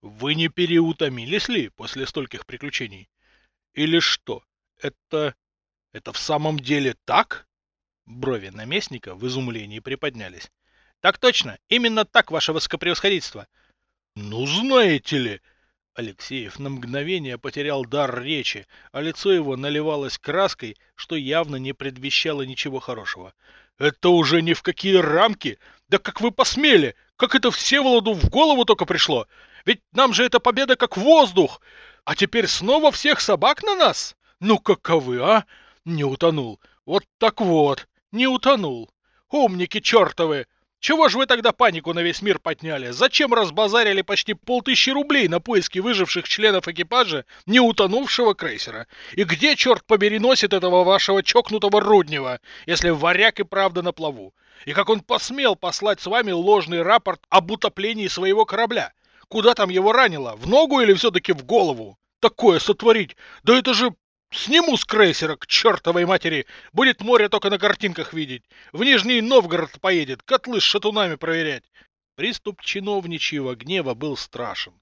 Вы не переутомились ли после стольких приключений? Или что? Это... это в самом деле так? Брови наместника в изумлении приподнялись. Так точно, именно так, ваше высокопревосходительство. Ну, знаете ли... Алексеев на мгновение потерял дар речи, а лицо его наливалось краской, что явно не предвещало ничего хорошего. Это уже ни в какие рамки! Да как вы посмели! Как это Всеволоду в голову только пришло! Ведь нам же эта победа как воздух! А теперь снова всех собак на нас? Ну каковы, а? Не утонул. Вот так вот, не утонул. Умники чертовы! Чего же вы тогда панику на весь мир подняли? Зачем разбазарили почти полтысячи рублей на поиски выживших членов экипажа не утонувшего крейсера? И где, черт побери, носит этого вашего чокнутого Руднева, если варяг и правда на плаву? И как он посмел послать с вами ложный рапорт об утоплении своего корабля? Куда там его ранило? В ногу или все-таки в голову? Такое сотворить? Да это же Сниму с крейсера к чертовой матери. Будет море только на картинках видеть. В Нижний Новгород поедет, котлы с шатунами проверять. Приступ чиновничьего гнева был страшен,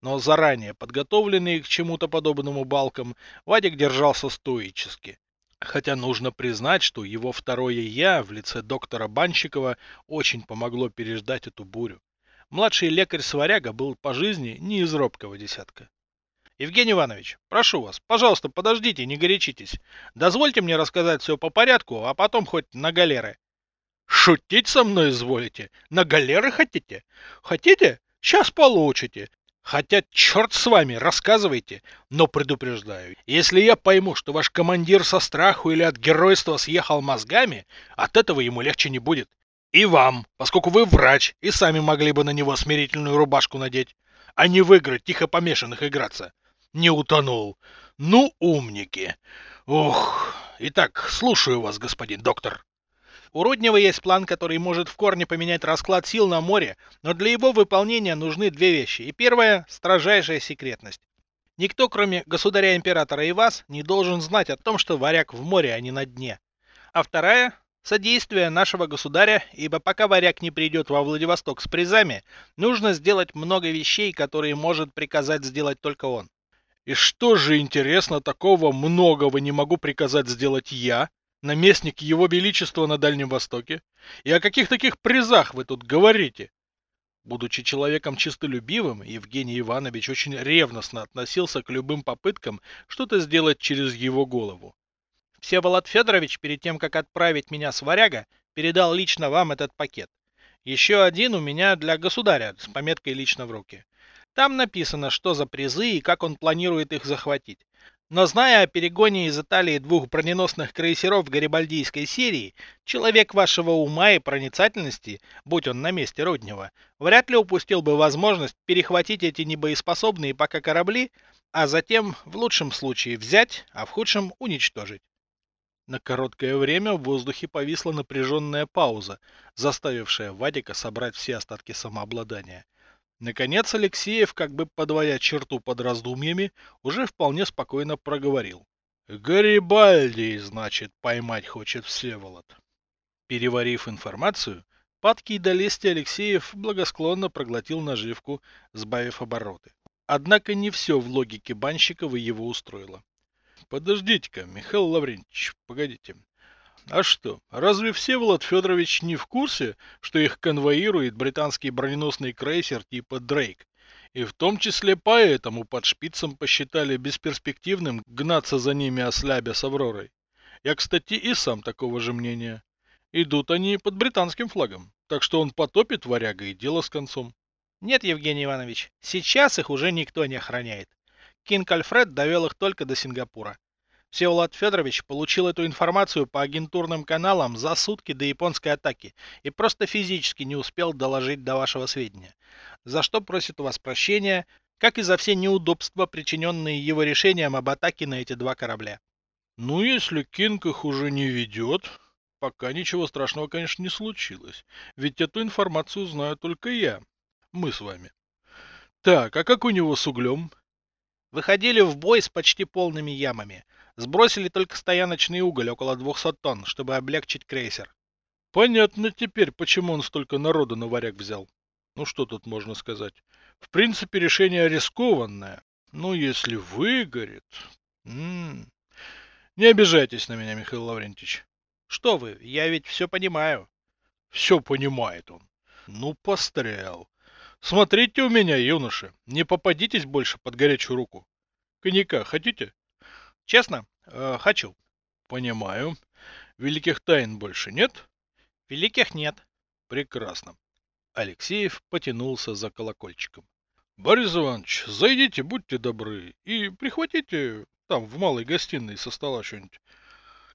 но заранее подготовленный к чему-то подобному балкам, Вадик держался стоически. Хотя нужно признать, что его второе «я» в лице доктора Банщикова очень помогло переждать эту бурю. Младший лекарь-сваряга был по жизни не из робкого десятка. Евгений Иванович, прошу вас, пожалуйста, подождите, не горячитесь. Дозвольте мне рассказать все по порядку, а потом хоть на галеры. Шутить со мной изволите? На галеры хотите? Хотите? Сейчас получите. Хотя черт с вами, рассказывайте, но предупреждаю, если я пойму, что ваш командир со страху или от геройства съехал мозгами, от этого ему легче не будет. И вам, поскольку вы врач, и сами могли бы на него смирительную рубашку надеть, а не в игры тихо помешанных играться не утонул. Ну, умники. Ох. Итак, слушаю вас, господин доктор. У Руднева есть план, который может в корне поменять расклад сил на море, но для его выполнения нужны две вещи. И первое – строжайшая секретность. Никто, кроме государя-императора и вас, не должен знать о том, что варяг в море, а не на дне. А вторая – содействие нашего государя, ибо пока варяг не придет во Владивосток с призами, нужно сделать много вещей, которые может приказать сделать только он. И что же, интересно, такого многого не могу приказать сделать я, наместник Его Величества на Дальнем Востоке? И о каких таких призах вы тут говорите? Будучи человеком чистолюбивым, Евгений Иванович очень ревностно относился к любым попыткам что-то сделать через его голову. Всеволод Федорович, перед тем, как отправить меня с варяга, передал лично вам этот пакет. Еще один у меня для государя с пометкой лично в руки. Там написано, что за призы и как он планирует их захватить. Но зная о перегоне из Италии двух броненосных крейсеров Гарибальдийской серии, человек вашего ума и проницательности, будь он на месте Руднева, вряд ли упустил бы возможность перехватить эти небоеспособные пока корабли, а затем, в лучшем случае, взять, а в худшем уничтожить. На короткое время в воздухе повисла напряженная пауза, заставившая Вадика собрать все остатки самообладания. Наконец Алексеев, как бы подводя черту под раздумьями, уже вполне спокойно проговорил. «Гарибальди, значит, поймать хочет Всеволод». Переварив информацию, падкий до лести Алексеев благосклонно проглотил наживку, сбавив обороты. Однако не все в логике Банщикова его устроило. «Подождите-ка, Михаил Лаврентьевич, погодите. А что, разве Всеволод Федорович не в курсе, что их конвоирует британский броненосный крейсер типа Дрейк? И в том числе поэтому под шпицем посчитали бесперспективным гнаться за ними ослябя с Авророй. Я, кстати, и сам такого же мнения. Идут они под британским флагом, так что он потопит варяга и дело с концом. Нет, Евгений Иванович, сейчас их уже никто не охраняет. Кинг Альфред довел их только до Сингапура. Всеволод Федорович получил эту информацию по агентурным каналам за сутки до японской атаки и просто физически не успел доложить до вашего сведения. За что просит у вас прощения, как и за все неудобства, причиненные его решением об атаке на эти два корабля. Ну, если Кинг их уже не ведет, пока ничего страшного, конечно, не случилось. Ведь эту информацию знаю только я. Мы с вами. Так, а как у него с углем? Выходили в бой с почти полными ямами. Сбросили только стояночный уголь, около 200 тонн, чтобы облегчить крейсер. Понятно теперь, почему он столько народу на варяг взял. Ну что тут можно сказать? В принципе, решение рискованное. Но если выгорит... М -м. Не обижайтесь на меня, Михаил Лаврентьевич. Что вы, я ведь все понимаю. Все понимает он. Ну, пострял. Смотрите у меня, юноши, не попадитесь больше под горячую руку. Коньяка хотите? Честно, э, хочу. Понимаю. Великих тайн больше нет? Великих нет. Прекрасно. Алексеев потянулся за колокольчиком. Борис Иванович, зайдите, будьте добры, и прихватите там в малой гостиной со стола что-нибудь.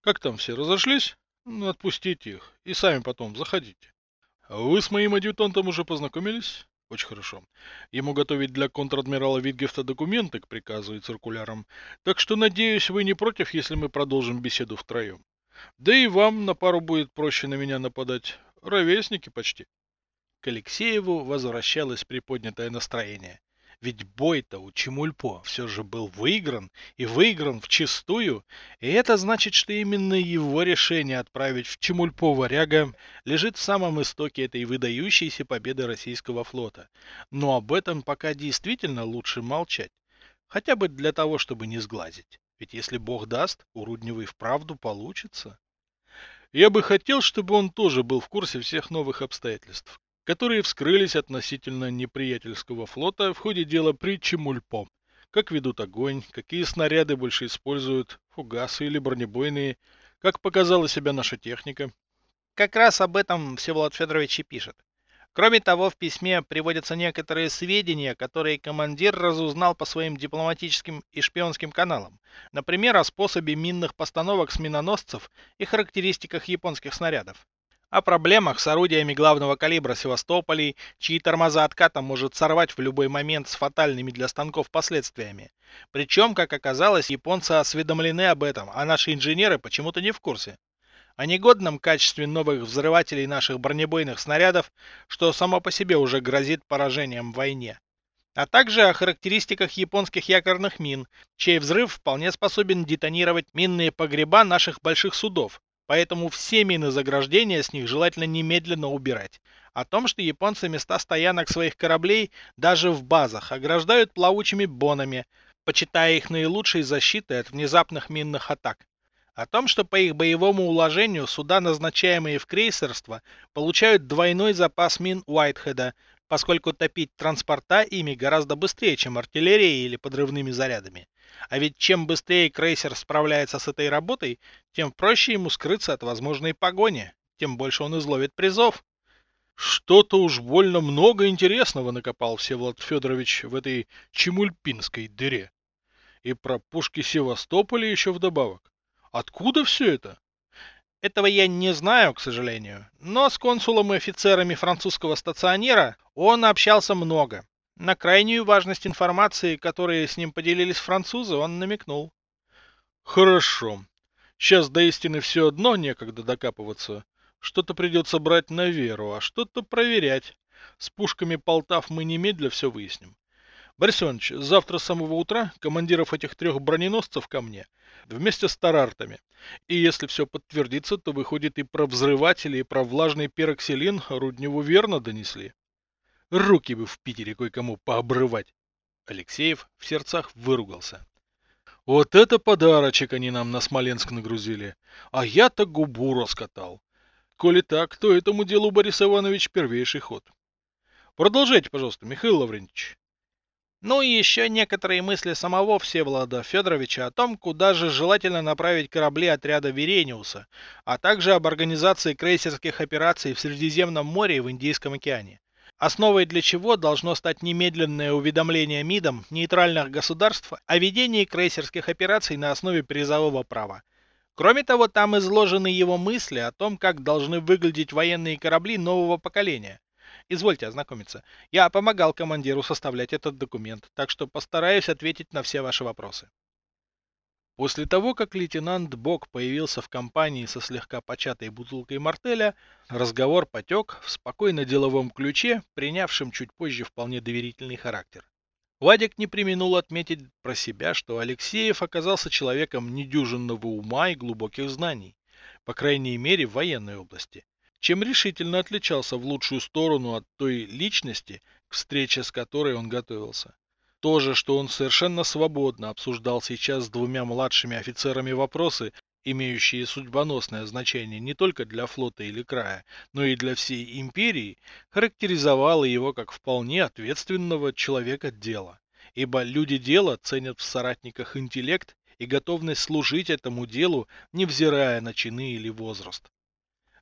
Как там все разошлись? Ну, отпустите их, и сами потом заходите. Вы с моим адъютантом уже познакомились? Очень хорошо. Ему готовить для контр-адмирала Витгефта документы к приказу и циркулярам, так что, надеюсь, вы не против, если мы продолжим беседу втроем. Да и вам на пару будет проще на меня нападать. Ровесники почти. К Алексееву возвращалось приподнятое настроение. Ведь бой-то у Чемульпо все же был выигран, и выигран вчистую, и это значит, что именно его решение отправить в Чемульпо варяга лежит в самом истоке этой выдающейся победы российского флота. Но об этом пока действительно лучше молчать. Хотя бы для того, чтобы не сглазить. Ведь если бог даст, у Рудневой вправду получится. Я бы хотел, чтобы он тоже был в курсе всех новых обстоятельств, которые вскрылись относительно неприятельского флота в ходе дела при Чемульпо. Как ведут огонь, какие снаряды больше используют, фугасы или бронебойные, как показала себя наша техника. Как раз об этом Всеволод Федорович и пишет. Кроме того, в письме приводятся некоторые сведения, которые командир разузнал по своим дипломатическим и шпионским каналам. Например, о способе минных постановок с миноносцев и характеристиках японских снарядов о проблемах с орудиями главного калибра Севастополей, чьи тормоза отката может сорвать в любой момент с фатальными для станков последствиями. Причем, как оказалось, японцы осведомлены об этом, а наши инженеры почему-то не в курсе. О негодном качестве новых взрывателей наших бронебойных снарядов, что само по себе уже грозит поражением в войне. А также о характеристиках японских якорных мин, чей взрыв вполне способен детонировать минные погреба наших больших судов, Поэтому все мины заграждения с них желательно немедленно убирать. О том, что японцы места стоянок своих кораблей даже в базах ограждают плавучими бонами, почитая их наилучшей защитой от внезапных минных атак. О том, что по их боевому уложению суда, назначаемые в крейсерство, получают двойной запас мин Уайтхеда, поскольку топить транспорта ими гораздо быстрее, чем артиллерией или подрывными зарядами. А ведь чем быстрее крейсер справляется с этой работой, тем проще ему скрыться от возможной погони, тем больше он изловит призов. Что-то уж больно много интересного накопал Всеволод Федорович в этой чемульпинской дыре. И про пушки Севастополя еще вдобавок. Откуда все это? Этого я не знаю, к сожалению, но с консулом и офицерами французского стационера он общался много. На крайнюю важность информации, которой с ним поделились французы, он намекнул. Хорошо. Сейчас до истины все одно некогда докапываться. Что-то придется брать на веру, а что-то проверять. С пушками Полтав мы немедля все выясним. Борис Иванович, завтра с самого утра командиров этих трех броненосцев ко мне, вместе с тарартами. И если все подтвердится, то выходит и про взрыватели, и про влажный пероксилин Рудневу верно донесли. Руки бы в Питере кое-кому пообрывать. Алексеев в сердцах выругался. Вот это подарочек они нам на Смоленск нагрузили. А я-то губу раскатал. Коли так, то этому делу Борис Иванович первейший ход. Продолжайте, пожалуйста, Михаил Лаврентьевич. Ну и еще некоторые мысли самого Всеволода Федоровича о том, куда же желательно направить корабли отряда Верениуса, а также об организации крейсерских операций в Средиземном море и в Индийском океане основой для чего должно стать немедленное уведомление МИДом нейтральных государств о ведении крейсерских операций на основе призового права. Кроме того, там изложены его мысли о том, как должны выглядеть военные корабли нового поколения. Извольте ознакомиться. Я помогал командиру составлять этот документ, так что постараюсь ответить на все ваши вопросы. После того, как лейтенант Бок появился в компании со слегка початой бутылкой мартеля, разговор потек в спокойно-деловом ключе, принявшем чуть позже вполне доверительный характер. Вадик не применул отметить про себя, что Алексеев оказался человеком недюжинного ума и глубоких знаний, по крайней мере в военной области. чем решительно отличался в лучшую сторону от той личности, к встрече с которой он готовился. То же, что он совершенно свободно обсуждал сейчас с двумя младшими офицерами вопросы, имеющие судьбоносное значение не только для флота или края, но и для всей империи, характеризовало его как вполне ответственного человека дела. Ибо люди дела ценят в соратниках интеллект и готовность служить этому делу, невзирая на чины или возраст.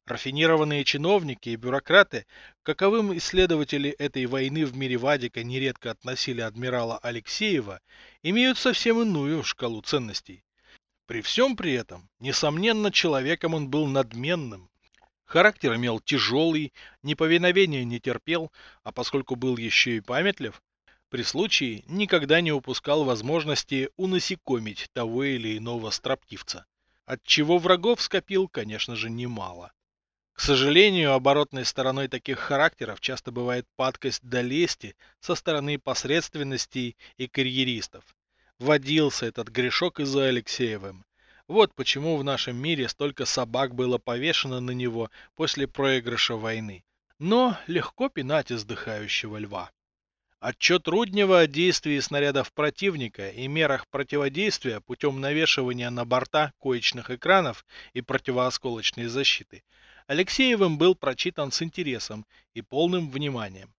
Рафинированные чиновники и бюрократы, каковым исследователи этой войны в мире Вадика нередко относили адмирала Алексеева, имеют совсем иную шкалу ценностей. При всем при этом, несомненно, человеком он был надменным. Характер имел тяжелый, неповиновения не терпел, а поскольку был еще и памятлив, при случае никогда не упускал возможности унасекомить того или иного строптивца. Отчего врагов скопил, конечно же, немало. К сожалению, оборотной стороной таких характеров часто бывает падкость до лести со стороны посредственностей и карьеристов. Водился этот грешок и за Алексеевым. Вот почему в нашем мире столько собак было повешено на него после проигрыша войны. Но легко пинать издыхающего льва. Отчет Руднева о действии снарядов противника и мерах противодействия путем навешивания на борта коечных экранов и противоосколочной защиты – Алексеевым был прочитан с интересом и полным вниманием.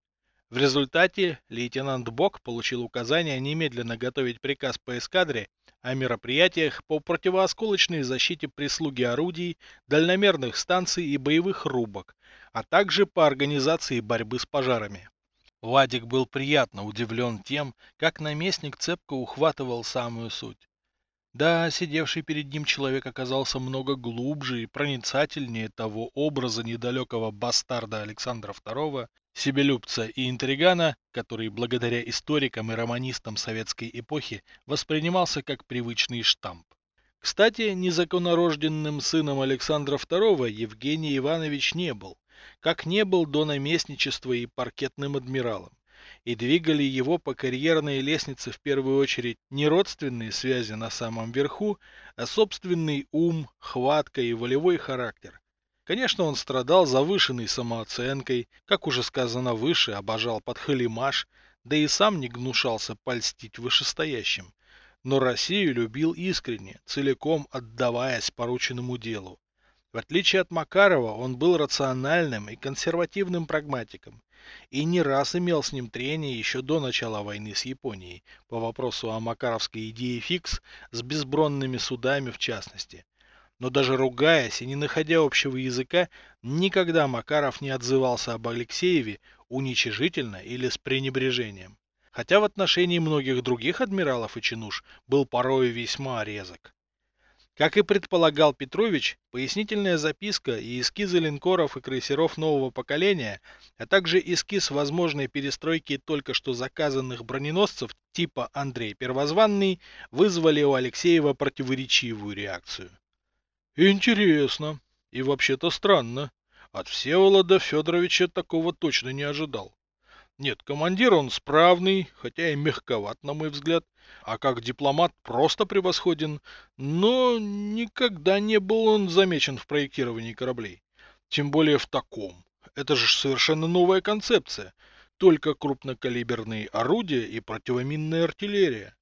В результате лейтенант Бок получил указание немедленно готовить приказ по эскадре о мероприятиях по противоосколочной защите прислуги орудий, дальномерных станций и боевых рубок, а также по организации борьбы с пожарами. Вадик был приятно удивлен тем, как наместник цепко ухватывал самую суть. Да, сидевший перед ним человек оказался много глубже и проницательнее того образа недалекого бастарда Александра II, себелюбца и интригана, который благодаря историкам и романистам советской эпохи воспринимался как привычный штамп. Кстати, незаконнорожденным сыном Александра II Евгений Иванович не был, как не был до наместничества и паркетным адмиралом и двигали его по карьерной лестнице в первую очередь не родственные связи на самом верху, а собственный ум, хватка и волевой характер. Конечно, он страдал завышенной самооценкой, как уже сказано выше, обожал подхалимаш, да и сам не гнушался польстить вышестоящим. Но Россию любил искренне, целиком отдаваясь порученному делу. В отличие от Макарова, он был рациональным и консервативным прагматиком и не раз имел с ним трение еще до начала войны с Японией по вопросу о макаровской идее фикс с безбронными судами в частности. Но даже ругаясь и не находя общего языка, никогда Макаров не отзывался об Алексееве уничижительно или с пренебрежением. Хотя в отношении многих других адмиралов и чинуш был порой весьма резок. Как и предполагал Петрович, пояснительная записка и эскизы линкоров и крейсеров нового поколения, а также эскиз возможной перестройки только что заказанных броненосцев типа Андрей Первозванный вызвали у Алексеева противоречивую реакцию. Интересно. И вообще-то странно. От Всеволода Федоровича такого точно не ожидал. Нет, командир он справный, хотя и мягковат, на мой взгляд, а как дипломат просто превосходен, но никогда не был он замечен в проектировании кораблей. Тем более в таком. Это же совершенно новая концепция. Только крупнокалиберные орудия и противоминная артиллерия.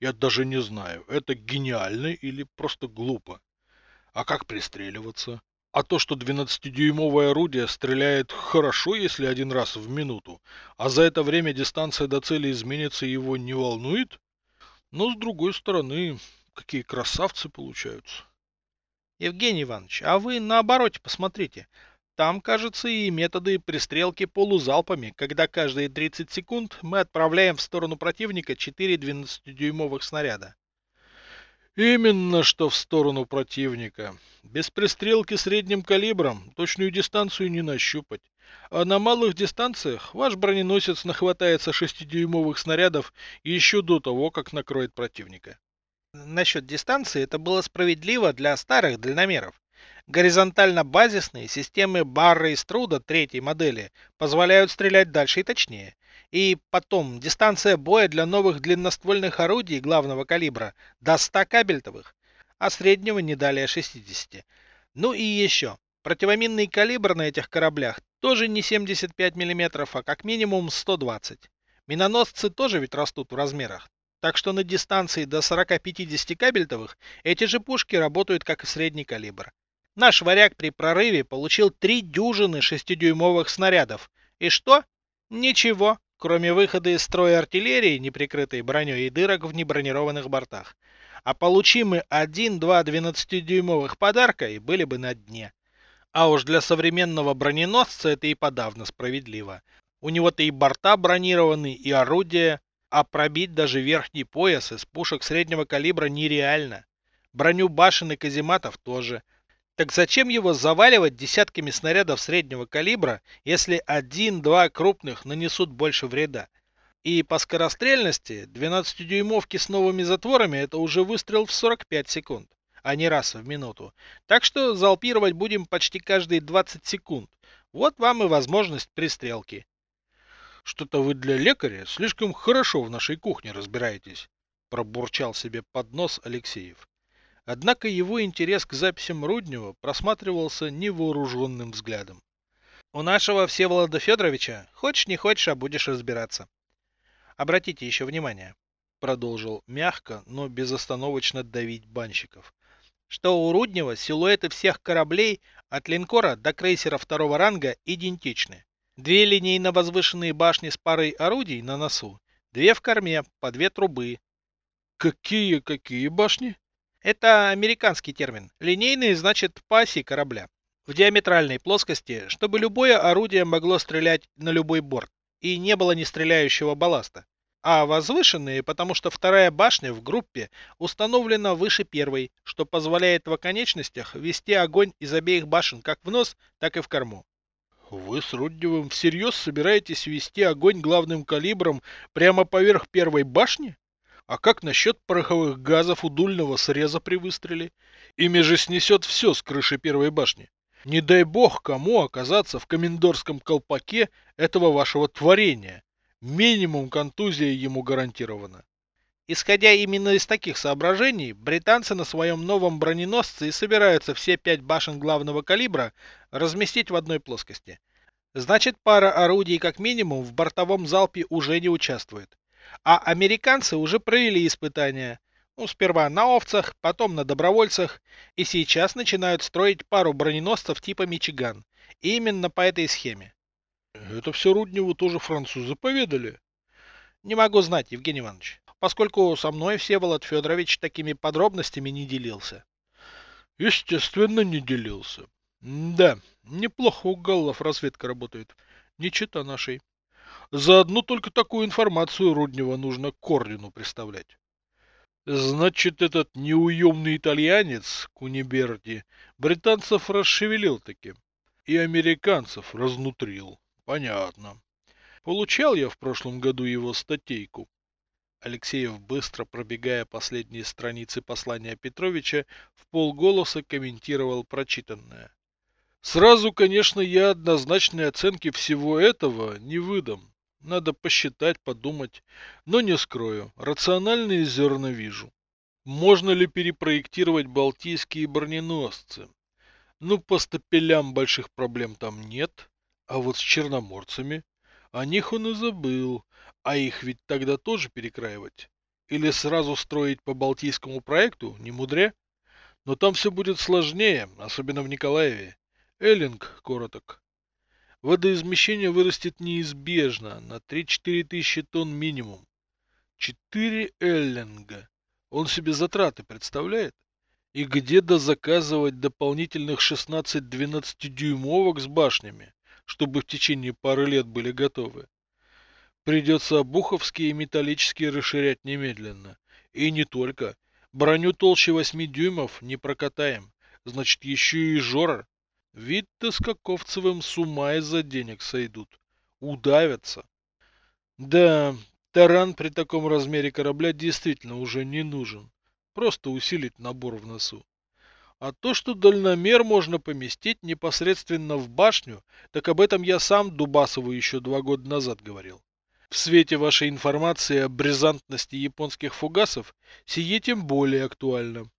Я даже не знаю, это гениально или просто глупо. А как пристреливаться? А то, что 12-дюймовое орудие стреляет хорошо, если один раз в минуту, а за это время дистанция до цели изменится, его не волнует? Но с другой стороны, какие красавцы получаются. Евгений Иванович, а вы наоборот посмотрите. Там, кажется, и методы пристрелки полузалпами, когда каждые 30 секунд мы отправляем в сторону противника 4 12-дюймовых снаряда. Именно что в сторону противника. Без пристрелки средним калибром точную дистанцию не нащупать. А на малых дистанциях ваш броненосец нахватается шестидюймовых снарядов еще до того, как накроет противника. Насчет дистанции это было справедливо для старых дальномеров. Горизонтально-базисные системы Барра и Струда третьей модели позволяют стрелять дальше и точнее. И потом, дистанция боя для новых длинноствольных орудий главного калибра до 100 кабельтовых, а среднего не далее 60. Ну и еще. Противоминный калибр на этих кораблях тоже не 75 мм, а как минимум 120. Миноносцы тоже ведь растут в размерах. Так что на дистанции до 40-50 кабельтовых эти же пушки работают как и средний калибр. Наш варяг при прорыве получил три дюжины 6-дюймовых снарядов. И что? Ничего, кроме выхода из строя артиллерии, не прикрытой броней и дырок в небронированных бортах. А получим мы один-два 12-дюймовых подарка и были бы на дне. А уж для современного броненосца это и подавно справедливо. У него-то и борта бронированы, и орудия, а пробить даже верхний пояс из пушек среднего калибра нереально. Броню башен и казематов тоже. Так зачем его заваливать десятками снарядов среднего калибра, если один-два крупных нанесут больше вреда? И по скорострельности 12-дюймовки с новыми затворами это уже выстрел в 45 секунд, а не раз в минуту. Так что залпировать будем почти каждые 20 секунд. Вот вам и возможность пристрелки. Что-то вы для лекаря слишком хорошо в нашей кухне разбираетесь, пробурчал себе под нос Алексеев. Однако его интерес к записям Руднева просматривался невооруженным взглядом. У нашего Всеволода Федоровича, хочешь не хочешь, а будешь разбираться. Обратите еще внимание, продолжил мягко, но безостановочно давить банщиков, что у Руднева силуэты всех кораблей от линкора до крейсера второго ранга идентичны. Две линейно возвышенные башни с парой орудий на носу, две в корме, по две трубы. Какие-какие башни? Это американский термин. Линейные значит по оси корабля. В диаметральной плоскости, чтобы любое орудие могло стрелять на любой борт, и не было нестреляющего балласта. А возвышенные, потому что вторая башня в группе установлена выше первой, что позволяет в оконечностях вести огонь из обеих башен как в нос, так и в корму. Вы с Рудневым всерьез собираетесь вести огонь главным калибром прямо поверх первой башни? А как насчет пороховых газов у дульного среза при выстреле? Ими же снесет все с крыши первой башни. Не дай бог кому оказаться в комендорском колпаке этого вашего творения. Минимум контузия ему гарантирована. Исходя именно из таких соображений, британцы на своем новом броненосце и собираются все пять башен главного калибра разместить в одной плоскости. Значит, пара орудий как минимум в бортовом залпе уже не участвует. А американцы уже провели испытания. Ну, сперва на овцах, потом на добровольцах, и сейчас начинают строить пару броненосцев типа Мичиган. И именно по этой схеме. Это все Рудневу тоже французы поведали? Не могу знать, Евгений Иванович, поскольку со мной Всеволод Федорович такими подробностями не делился. Естественно, не делился. Да, неплохо у галлов разведка работает. Не чита нашей. За одну только такую информацию Руднева нужно Корнину представлять. Значит, этот неуемный итальянец, Куниберти, британцев расшевелил таки. И американцев разнутрил. Понятно. Получал я в прошлом году его статейку. Алексеев, быстро пробегая последние страницы послания Петровича, в полголоса комментировал прочитанное. Сразу, конечно, я однозначной оценки всего этого не выдам. Надо посчитать, подумать. Но не скрою, рациональные зерна вижу. Можно ли перепроектировать балтийские броненосцы? Ну, по стапелям больших проблем там нет. А вот с черноморцами? О них он и забыл. А их ведь тогда тоже перекраивать? Или сразу строить по балтийскому проекту? Не мудря? Но там все будет сложнее, особенно в Николаеве. Эллинг короток. Водоизмещение вырастет неизбежно на 3-4 тысячи тонн минимум. 4 эллинга. Он себе затраты представляет? И где заказывать дополнительных 16-12 дюймовок с башнями, чтобы в течение пары лет были готовы? Придется обуховские и металлические расширять немедленно. И не только. Броню толще 8 дюймов не прокатаем. Значит, еще и Жора Вид-то с Каковцевым с ума из-за денег сойдут. Удавятся. Да, таран при таком размере корабля действительно уже не нужен. Просто усилить набор в носу. А то, что дальномер можно поместить непосредственно в башню, так об этом я сам Дубасову еще два года назад говорил. В свете вашей информации о брезантности японских фугасов, сие тем более актуально.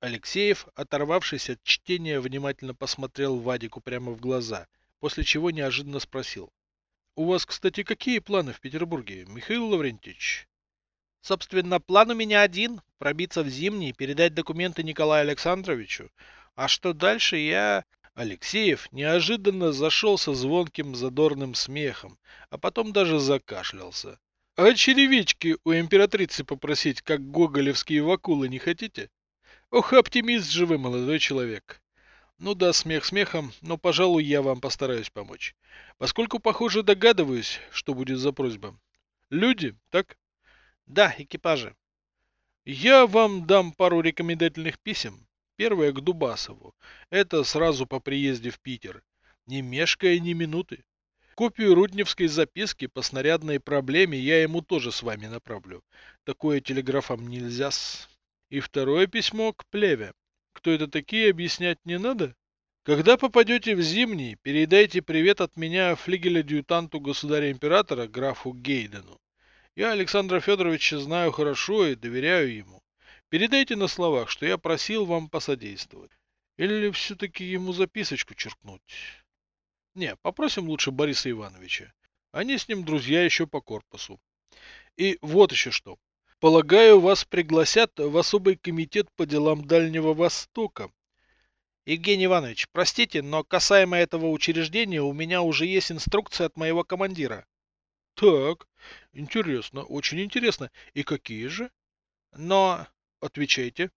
Алексеев, оторвавшись от чтения, внимательно посмотрел Вадику прямо в глаза, после чего неожиданно спросил. — У вас, кстати, какие планы в Петербурге, Михаил Лаврентьевич? — Собственно, план у меня один — пробиться в Зимний, передать документы Николаю Александровичу. А что дальше, я... Алексеев неожиданно зашелся звонким задорным смехом, а потом даже закашлялся. — А черевички у императрицы попросить, как гоголевские вакулы, не хотите? Ох, оптимист же вы, молодой человек. Ну да, смех смехом, но, пожалуй, я вам постараюсь помочь. Поскольку, похоже, догадываюсь, что будет за просьба. Люди, так? Да, экипажи. Я вам дам пару рекомендательных писем. Первое к Дубасову. Это сразу по приезде в Питер. Не мешкая ни минуты. Копию рудневской записки по снарядной проблеме я ему тоже с вами направлю. Такое телеграфом нельзя с... И второе письмо к Плеве. Кто это такие, объяснять не надо? Когда попадете в Зимний, передайте привет от меня флигеля-дьютанту государя-императора графу Гейдену. Я Александра Федоровича знаю хорошо и доверяю ему. Передайте на словах, что я просил вам посодействовать. Или все-таки ему записочку черкнуть? Не, попросим лучше Бориса Ивановича. Они с ним друзья еще по корпусу. И вот еще что. Полагаю, вас пригласят в особый комитет по делам Дальнего Востока. Евгений Иванович, простите, но касаемо этого учреждения у меня уже есть инструкция от моего командира. Так, интересно, очень интересно. И какие же? Но, отвечайте.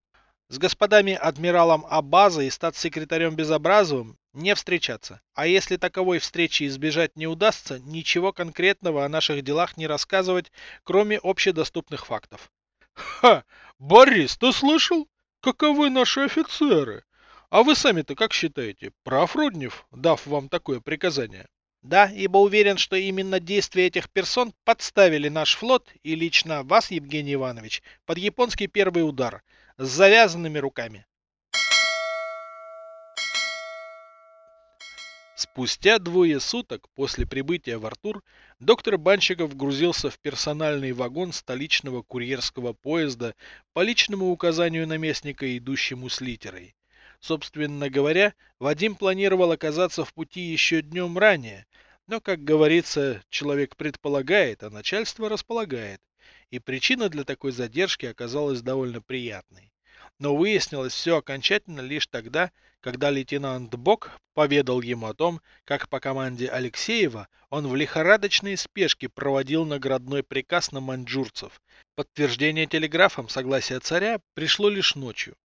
С господами адмиралом Абаза и статс-секретарем Безобразовым не встречаться. А если таковой встречи избежать не удастся, ничего конкретного о наших делах не рассказывать, кроме общедоступных фактов. Ха! Борис, ты слышал? Каковы наши офицеры? А вы сами-то как считаете, прав Руднев, дав вам такое приказание? Да, ибо уверен, что именно действия этих персон подставили наш флот и лично вас, Евгений Иванович, под японский первый удар – с завязанными руками. Спустя двое суток после прибытия в Артур доктор Банщиков грузился в персональный вагон столичного курьерского поезда по личному указанию наместника, идущему с литерой. Собственно говоря, Вадим планировал оказаться в пути еще днем ранее, но, как говорится, человек предполагает, а начальство располагает, и причина для такой задержки оказалась довольно приятной. Но выяснилось все окончательно лишь тогда, когда лейтенант Бок поведал ему о том, как по команде Алексеева он в лихорадочной спешке проводил наградной приказ на маньчжурцев. Подтверждение телеграфом согласия царя пришло лишь ночью.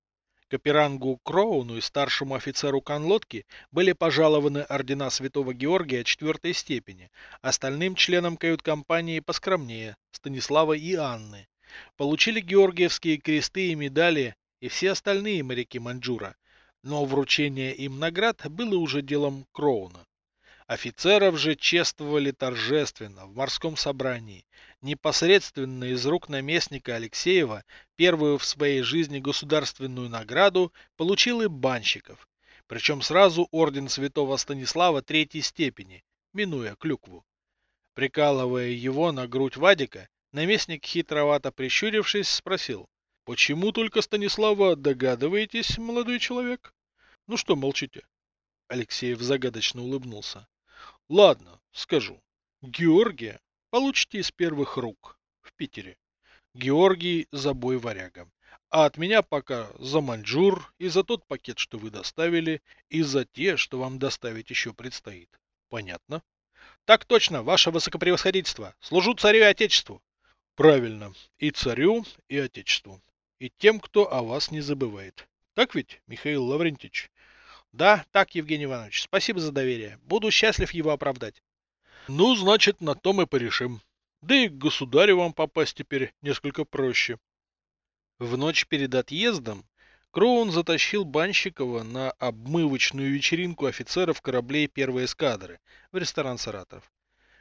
Каперангу Кроуну и старшему офицеру конлодки были пожалованы ордена Святого Георгия четвертой степени, остальным членам кают-компании поскромнее, Станислава и Анны. Получили георгиевские кресты и медали и все остальные моряки Маньчжура, но вручение им наград было уже делом Кроуна. Офицеров же чествовали торжественно в морском собрании. Непосредственно из рук наместника Алексеева первую в своей жизни государственную награду получил и Банщиков. Причем сразу орден святого Станислава третьей степени, минуя клюкву. Прикалывая его на грудь Вадика, наместник хитровато прищурившись спросил. Почему только Станислава догадываетесь, молодой человек? Ну что молчите? Алексеев загадочно улыбнулся. Ладно, скажу. Георгия получите из первых рук в Питере. Георгий за бой варягам. А от меня пока за маньчжур и за тот пакет, что вы доставили, и за те, что вам доставить еще предстоит. Понятно? Так точно, ваше высокопревосходительство. Служу царю и отечеству. Правильно. И царю, и отечеству и тем, кто о вас не забывает. Так ведь, Михаил Лаврентьевич? Да, так, Евгений Иванович. Спасибо за доверие. Буду счастлив его оправдать. Ну, значит, на том и порешим. Да и к государю вам попасть теперь несколько проще. В ночь перед отъездом Кроун затащил Банщикова на обмывочную вечеринку офицеров кораблей первой эскадры в ресторан «Саратов».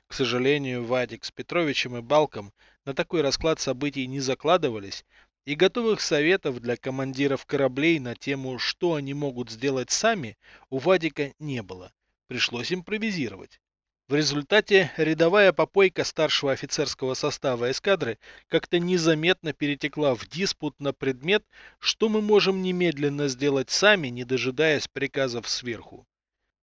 К сожалению, Вадик с Петровичем и Балком на такой расклад событий не закладывались, и готовых советов для командиров кораблей на тему, что они могут сделать сами, у Вадика не было. Пришлось импровизировать. В результате рядовая попойка старшего офицерского состава эскадры как-то незаметно перетекла в диспут на предмет, что мы можем немедленно сделать сами, не дожидаясь приказов сверху.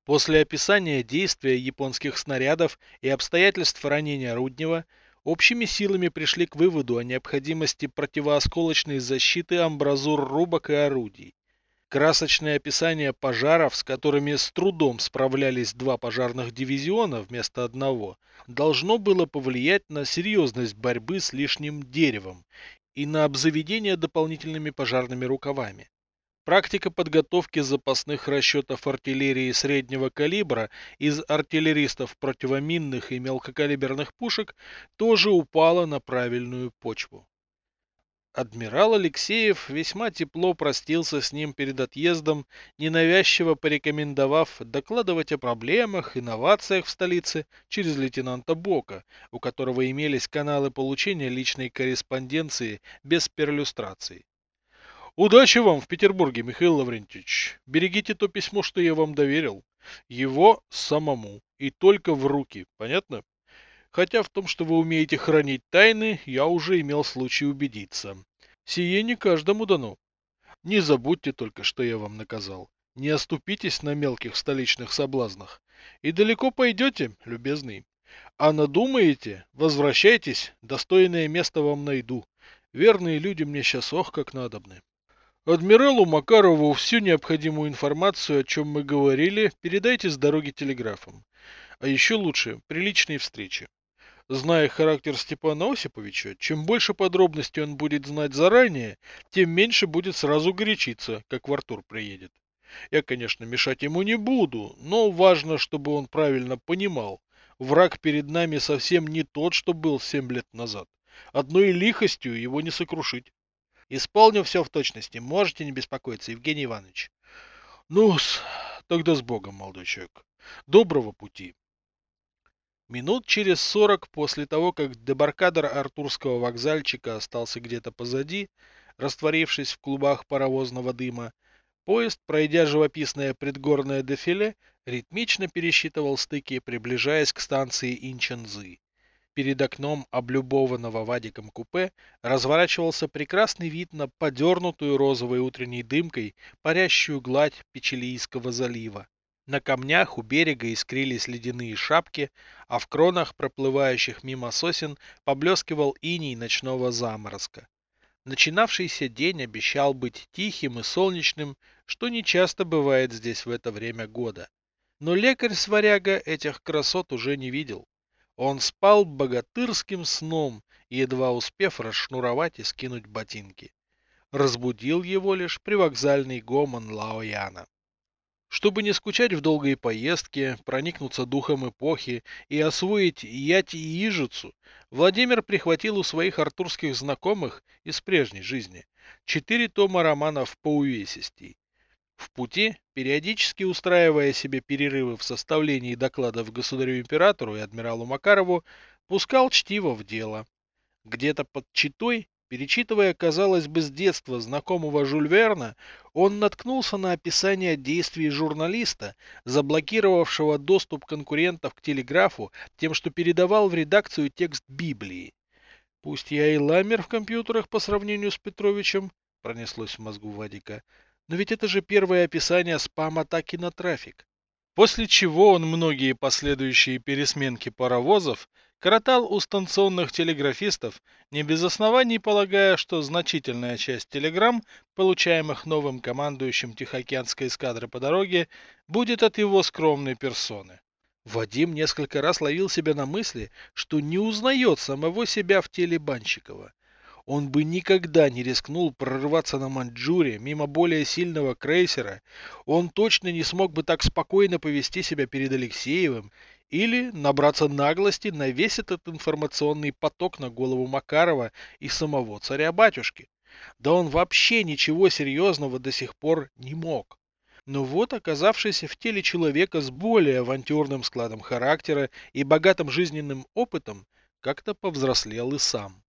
После описания действия японских снарядов и обстоятельств ранения Руднева, общими силами пришли к выводу о необходимости противоосколочной защиты амбразур рубок и орудий. Красочное описание пожаров, с которыми с трудом справлялись два пожарных дивизиона вместо одного, должно было повлиять на серьезность борьбы с лишним деревом и на обзаведение дополнительными пожарными рукавами. Практика подготовки запасных расчетов артиллерии среднего калибра из артиллеристов противоминных и мелкокалиберных пушек тоже упала на правильную почву. Адмирал Алексеев весьма тепло простился с ним перед отъездом, ненавязчиво порекомендовав докладывать о проблемах, инновациях в столице через лейтенанта Бока, у которого имелись каналы получения личной корреспонденции без перлюстрации. Удачи вам в Петербурге, Михаил Лаврентьевич. Берегите то письмо, что я вам доверил. Его самому и только в руки, понятно? Хотя в том, что вы умеете хранить тайны, я уже имел случай убедиться. Сие не каждому дано. Не забудьте только, что я вам наказал. Не оступитесь на мелких столичных соблазнах. И далеко пойдете, любезный. А надумаете, возвращайтесь, достойное место вам найду. Верные люди мне сейчас ох как надобны. Адмиралу Макарову всю необходимую информацию, о чем мы говорили, передайте с дороги телеграфом. А еще лучше, приличные встречи. Зная характер Степана Осиповича, чем больше подробностей он будет знать заранее, тем меньше будет сразу горячиться, как в Артур приедет. Я, конечно, мешать ему не буду, но важно, чтобы он правильно понимал. Враг перед нами совсем не тот, что был семь лет назад. Одной лихостью его не сокрушить. Исполню все в точности, можете не беспокоиться, Евгений Иванович. ну тогда с Богом, молодой человек. Доброго пути. Минут через сорок после того, как дебаркадер Артурского вокзальчика остался где-то позади, растворившись в клубах паровозного дыма, поезд, пройдя живописное предгорное дефиле, ритмично пересчитывал стыки, приближаясь к станции Инчанзы. Перед окном облюбованного Вадиком купе разворачивался прекрасный вид на подернутую розовой утренней дымкой парящую гладь Печилийского залива. На камнях у берега искрились ледяные шапки, а в кронах, проплывающих мимо сосен, поблескивал иней ночного заморозка. Начинавшийся день обещал быть тихим и солнечным, что нечасто бывает здесь в это время года. Но лекарь-сваряга этих красот уже не видел. Он спал богатырским сном, едва успев расшнуровать и скинуть ботинки. Разбудил его лишь привокзальный гомон Лаояна. Чтобы не скучать в долгой поездке, проникнуться духом эпохи и освоить ять и ижицу, Владимир прихватил у своих артурских знакомых из прежней жизни четыре тома романов по увесистей. В пути, периодически устраивая себе перерывы в составлении докладов государю-императору и адмиралу Макарову, пускал чтиво в дело. Где-то под Читой Перечитывая, казалось бы, с детства знакомого Жюль Верна, он наткнулся на описание действий журналиста, заблокировавшего доступ конкурентов к телеграфу тем, что передавал в редакцию текст Библии. «Пусть я и ламер в компьютерах по сравнению с Петровичем», — пронеслось в мозгу Вадика, «но ведь это же первое описание спам-атаки на трафик». После чего он многие последующие пересменки паровозов коротал у станционных телеграфистов, не без оснований полагая, что значительная часть телеграмм, получаемых новым командующим Тихоокеанской эскадры по дороге, будет от его скромной персоны. Вадим несколько раз ловил себя на мысли, что не узнает самого себя в теле Банщикова. Он бы никогда не рискнул прорываться на Маньчжуре мимо более сильного крейсера, он точно не смог бы так спокойно повести себя перед Алексеевым или набраться наглости на весь этот информационный поток на голову Макарова и самого царя-батюшки. Да он вообще ничего серьезного до сих пор не мог. Но вот, оказавшийся в теле человека с более авантюрным складом характера и богатым жизненным опытом, как-то повзрослел и сам.